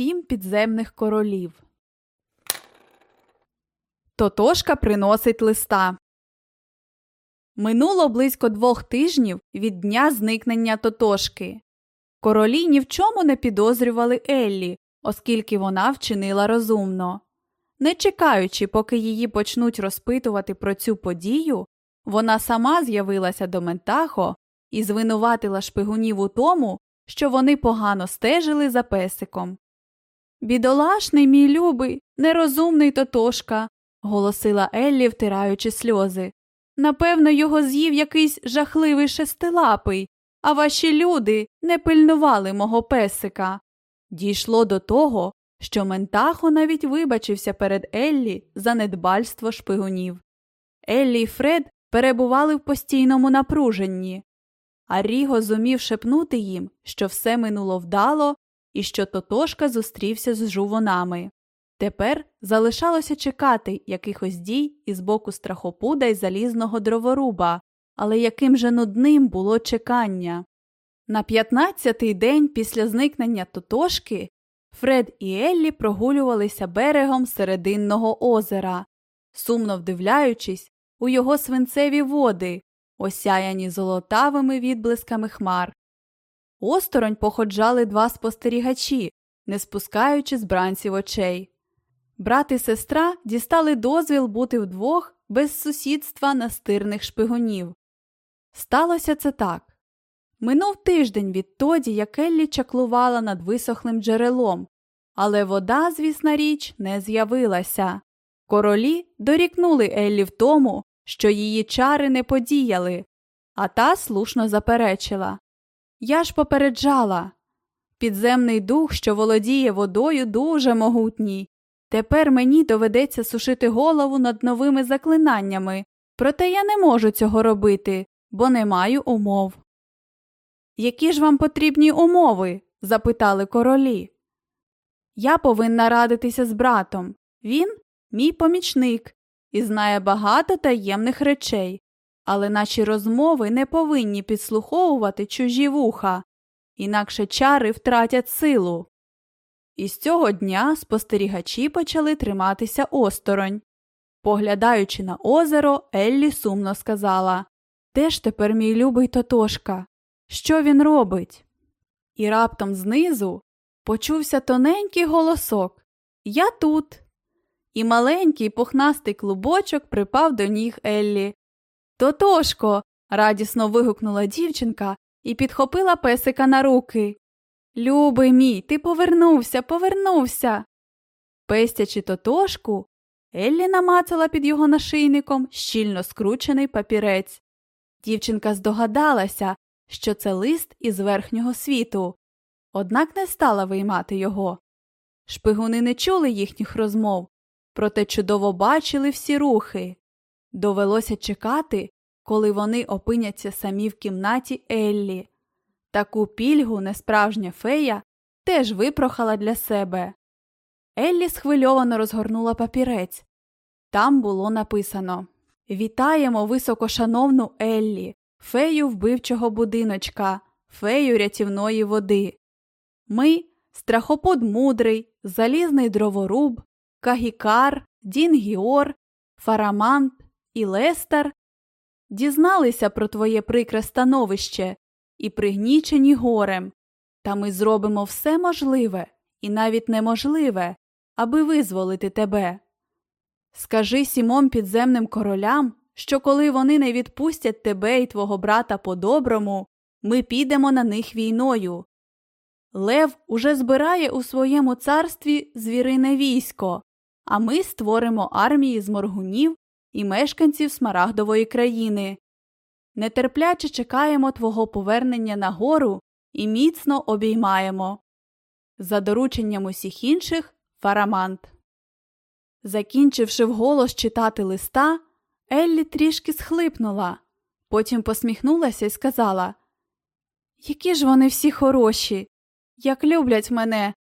сім підземних королів. Тотошка приносить листа. Минуло близько двох тижнів від дня зникнення Тотошки. Королі ні в чому не підозрювали Еллі, оскільки вона вчинила розумно. Не чекаючи, поки її почнуть розпитувати про цю подію, вона сама з'явилася до Ментахо і звинуватила шпигунів у тому, що вони погано стежили за песиком. Бідолашний, мій любий, нерозумний Тотошка, голосила Еллі, втираючи сльози. Напевно, його з'їв якийсь жахливий шестилапий, а ваші люди не пильнували мого песика. Дійшло до того, що Ментахо навіть вибачився перед Еллі за недбальство шпигунів. Еллі й Фред перебували в постійному напруженні, а Ріго зумів шепнути їм, що все минуло вдало і що Тотошка зустрівся з жувонами. Тепер залишалося чекати якихось дій із боку страхопуда й залізного дроворуба, але яким же нудним було чекання. На п'ятнадцятий день після зникнення Тотошки Фред і Еллі прогулювалися берегом серединного озера, сумно вдивляючись у його свинцеві води, осяяні золотавими відблисками хмар. Осторонь походжали два спостерігачі, не спускаючи з бранців очей. Брат і сестра дістали дозвіл бути вдвох без сусідства настирних шпигунів. Сталося це так. Минув тиждень відтоді, як Еллі чаклувала над висохлим джерелом, але вода, звісна річ, не з'явилася. Королі дорікнули Еллі в тому, що її чари не подіяли, а та слушно заперечила. Я ж попереджала. Підземний дух, що володіє водою, дуже могутній. Тепер мені доведеться сушити голову над новими заклинаннями, проте я не можу цього робити, бо не маю умов. Які ж вам потрібні умови? запитали королі. Я повинна радитися з братом. Він мій помічник і знає багато таємних речей, але наші розмови не повинні підслуховувати чужі вуха, інакше чари втратять силу. І з цього дня спостерігачі почали триматися осторонь. Поглядаючи на озеро, Еллі сумно сказала Де ж тепер мій любий Тотошка? Що він робить? І раптом знизу почувся тоненький голосок Я тут. І маленький пухнастий клубочок припав до ніг Еллі. Тотошко. радісно вигукнула дівчинка і підхопила песика на руки. Любий мій, ти повернувся, повернувся. Пестячи тотошку, Еллі намацала під його нашийником щільно скручений папірець. Дівчинка здогадалася, що це лист із верхнього світу, однак не стала виймати його. Шпигуни не чули їхніх розмов, проте чудово бачили всі рухи. Довелося чекати, коли вони опиняться самі в кімнаті Еллі. Таку пільгу несправжня фея теж випрохала для себе. Еллі схвильовано розгорнула папірець. Там було написано Вітаємо високошановну Еллі, фею вбивчого будиночка, фею рятівної води. Ми страхопод мудрий, залізний дроворуб, Каггі-Карр, Дін Гіор, Фарамант і Лестер дізналися про твоє прикре становище і пригнічені горем, та ми зробимо все можливе і навіть неможливе, аби визволити тебе. Скажи сімом підземним королям, що коли вони не відпустять тебе і твого брата по-доброму, ми підемо на них війною. Лев уже збирає у своєму царстві звірине військо, а ми створимо армії з моргунів і мешканців Смарагдової країни. Нетерпляче чекаємо твого повернення на гору і міцно обіймаємо. За дорученням усіх інших фарамант. Закінчивши вголос читати листа, Еллі трішки схлипнула, потім посміхнулася і сказала Які ж вони всі хороші, як люблять мене.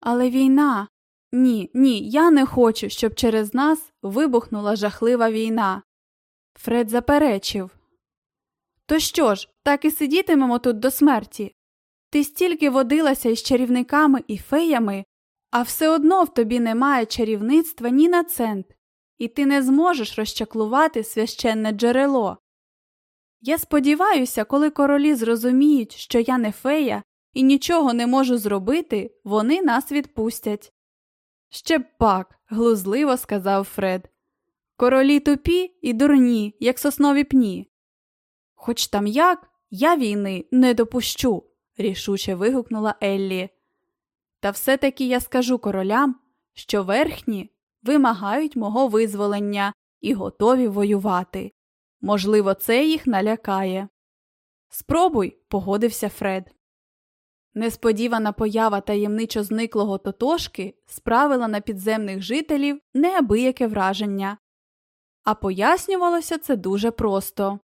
Але війна. Ні, ні, я не хочу, щоб через нас вибухнула жахлива війна. Фред заперечив. То що ж, так і сидітимемо тут до смерті? Ти стільки водилася із чарівниками і феями, А все одно в тобі немає чарівництва ні на цент, і ти не зможеш розчаклувати священне джерело. Я сподіваюся, коли королі зрозуміють, що я не фея і нічого не можу зробити, вони нас відпустять. Ще пак, глузливо сказав Фред. Королі тупі і дурні, як соснові пні. Хоч там як, я війни не допущу, рішуче вигукнула Еллі. Та все таки я скажу королям, що верхні вимагають мого визволення і готові воювати. Можливо, це їх налякає. Спробуй, погодився Фред. Несподівана поява таємничо зниклого тотошки справила на підземних жителів неабияке враження. А пояснювалося це дуже просто.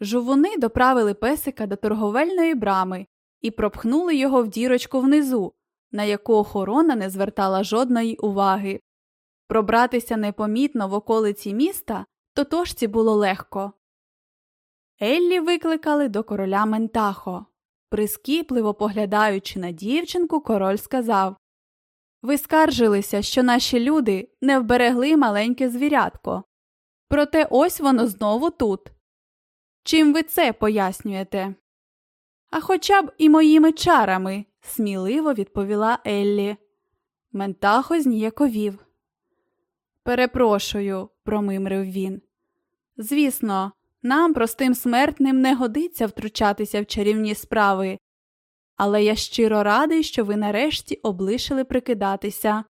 Жувуни доправили песика до торговельної брами і пропхнули його в дірочку внизу, на яку охорона не звертала жодної уваги. Пробратися непомітно в околиці міста тотожці було легко. Еллі викликали до короля Ментахо. Прискіпливо поглядаючи на дівчинку, король сказав Ви скаржилися, що наші люди не вберегли маленьке звірятко. Проте ось воно знову тут. Чим ви це пояснюєте? А хоча б і моїми чарами, сміливо відповіла Еллі. Ментахо зніяковів. Перепрошую, промимрив він. Звісно, нам, простим смертним, не годиться втручатися в чарівні справи, але я щиро радий, що ви нарешті облишили прикидатися.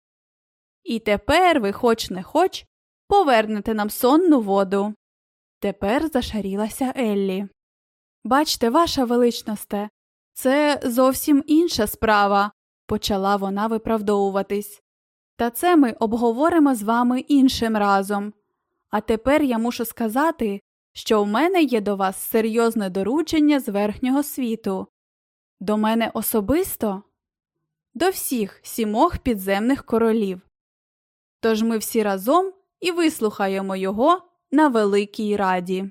І тепер ви, хоч не хоч, повернете нам сонну воду. Тепер зашарілася Еллі. Бачте, ваша величносте, це зовсім інша справа, почала вона виправдовуватись. Та це ми обговоримо з вами іншим разом. А тепер я мушу сказати, що в мене є до вас серйозне доручення з верхнього світу. До мене особисто? До всіх сімох підземних королів. Тож ми всі разом і вислухаємо його на Великій Раді.